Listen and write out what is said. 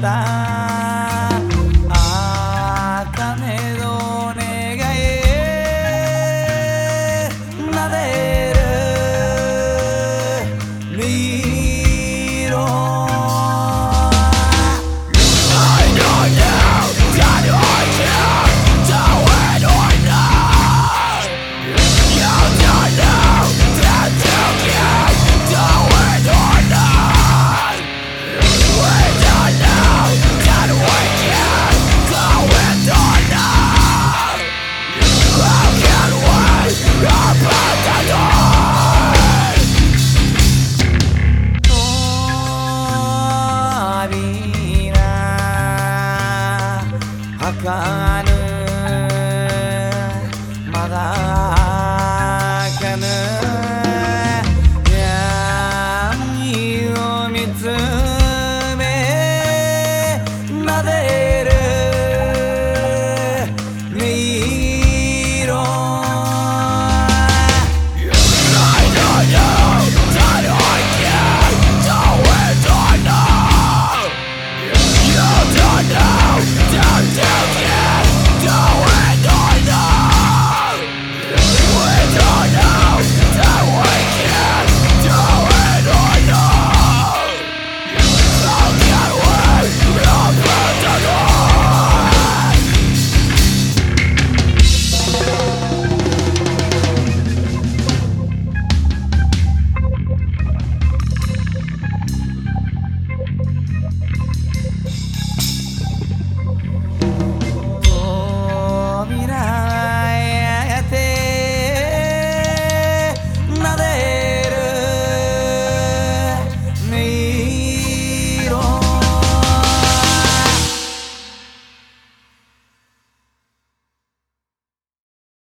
that かまだ開かぬ闇を見つめまで